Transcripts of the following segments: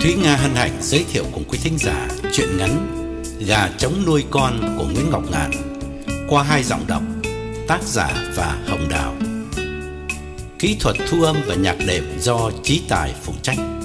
Thúy Nga hân hạnh giới thiệu cùng quý thính giả truyện ngắn Gà trống nuôi con của Nguyễn Ngọc Ngạn qua hai giọng đọc, tác giả và Hồng Đào. Kỹ thuật thu âm và nhạc đệm do Chí Tài phụ trách.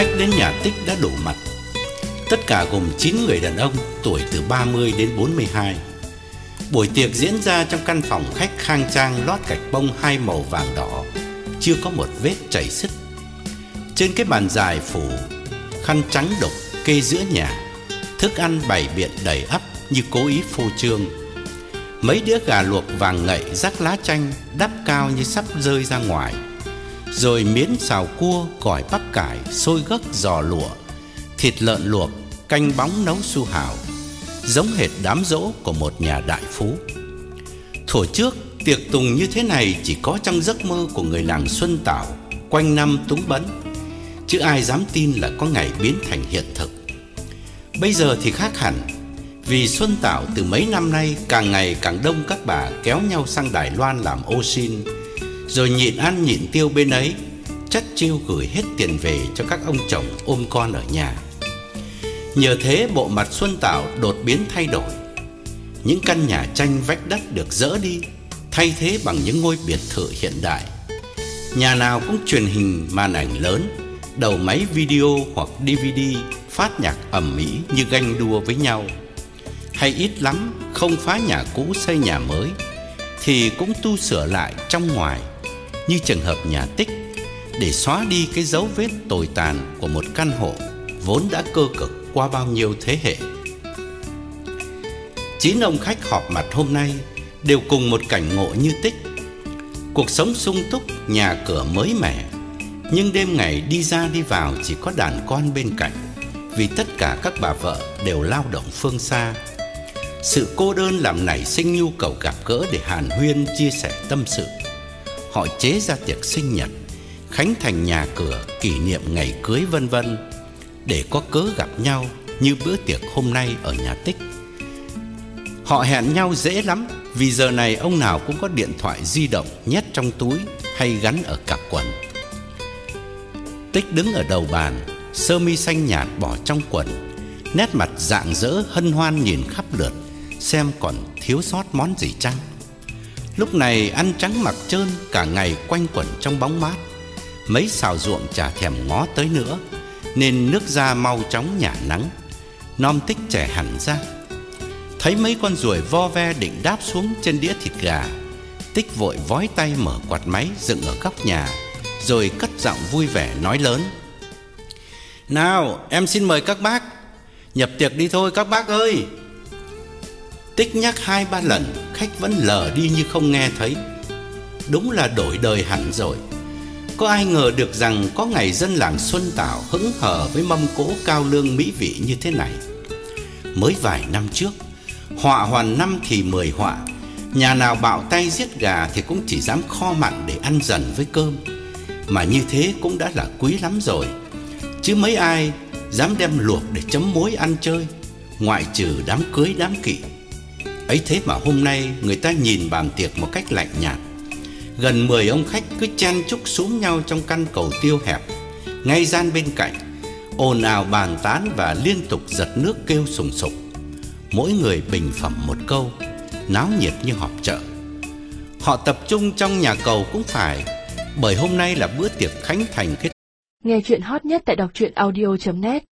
Khách đến nhà Tích đã đổ mặt. Tất cả gồm 9 người đàn ông tuổi từ 30 đến 42. Buổi tiệc diễn ra trong căn phòng khách khang trang lót gạch bông hai màu vàng đỏ, chưa có một vết chảy xước. Trên cái bàn dài phủ khăn trắng đục kê giữa nhà, thức ăn bày biện đầy ắp như cố ý phô trương. Mấy đĩa gà luộc vàng ngậy rắc lá chanh đắp cao như sắp rơi ra ngoài rồi miến xào cua, gỏi bắp cải, xôi gấc giò lụa, thịt lợn luộc, canh bóng nấu su hào, giống hệt đám dỗ của một nhà đại phú. Thuở trước, tiệc tùng như thế này chỉ có trong giấc mơ của người làng Xuân Tảo, quanh năm túng bấn, chứ ai dám tin là có ngày biến thành hiện thực. Bây giờ thì khác hẳn, vì Xuân Tảo từ mấy năm nay càng ngày càng đông các bà kéo nhau sang Đài Loan làm ô xin, rồi nhịn ăn nhịn tiêu bên ấy, chất chiêu gửi hết tiền về cho các ông chồng ôm con ở nhà. Nhờ thế bộ mặt Xuân Tảo đột biến thay đổi. Những căn nhà tranh vách đất được dỡ đi, thay thế bằng những ngôi biệt thự hiện đại. Nhà nào cũng truyền hình màn ảnh lớn, đầu máy video hoặc DVD phát nhạc ầm ĩ như ganh đua với nhau. Hay ít lắm không phá nhà cũ xây nhà mới thì cũng tu sửa lại trong ngoài như trường hợp nhà Tích để xóa đi cái dấu vết tồi tàn của một căn hộ vốn đã cơ cực qua bao nhiêu thế hệ. Chín ông khách họp mặt hôm nay đều cùng một cảnh ngộ như Tích. Cuộc sống sung túc, nhà cửa mới mẻ, nhưng đêm ngày đi ra đi vào chỉ có đàn con bên cạnh, vì tất cả các bà vợ đều lao động phương xa. Sự cô đơn làm nảy sinh nhu cầu gặp gỡ để hàn huyên chia sẻ tâm sự họ chế ra tiệc sinh nhật, khánh thành nhà cửa, kỷ niệm ngày cưới vân vân để có cớ gặp nhau như bữa tiệc hôm nay ở nhà Tích. Họ hẹn nhau dễ lắm vì giờ này ông nào cũng có điện thoại di động nhét trong túi hay gắn ở cặp quần. Tích đứng ở đầu bàn, sơ mi xanh nhạt bỏ trong quần, nét mặt rạng rỡ hân hoan nhìn khắp lượt xem còn thiếu sót món gì chăng. Lúc này ăn trắng mặc trơn cả ngày quanh quẩn trong bóng mát. Mấy xào ruộng chả thèm ngó tới nữa, nên nước da mau chóng nhả nắng. Nom tích trẻ hẳn ra. Thấy mấy con ruồi vo ve định đáp xuống trên đĩa thịt gà, tích vội vói tay mở quạt máy dựng ở góc nhà, rồi cất giọng vui vẻ nói lớn: "Nào, em xin mời các bác, nhập tiệc đi thôi các bác ơi." Tích nhắc hai ba lần, Khách vẫn lờ đi như không nghe thấy. Đúng là đổi đời hẳn rồi. Có ai ngờ được rằng Có ngày dân làng Xuân Tảo Hững hờ với mâm cỗ cao lương mỹ vị như thế này. Mới vài năm trước, Họa hoàn năm thì mười họa, Nhà nào bạo tay giết gà Thì cũng chỉ dám kho mặn để ăn dần với cơm. Mà như thế cũng đã là quý lắm rồi. Chứ mấy ai dám đem luộc để chấm muối ăn chơi, Ngoại trừ đám cưới đám kỵ. Ấy thế mà hôm nay người ta nhìn bàn tiệc một cách lạnh nhạt. Gần 10 ông khách cứ chen chúc xuống nhau trong căn cầu tiêu hẹp, ngay gian bên cạnh, ồn ào bàn tán và liên tục giật nước kêu sùng sục. Mỗi người bình phẩm một câu, náo nhiệt như họp chợ. Họ tập trung trong nhà cầu cũng phải, bởi hôm nay là bữa tiệc khánh thành kết Nghe chuyện hot nhất tại đọc truyện audio.net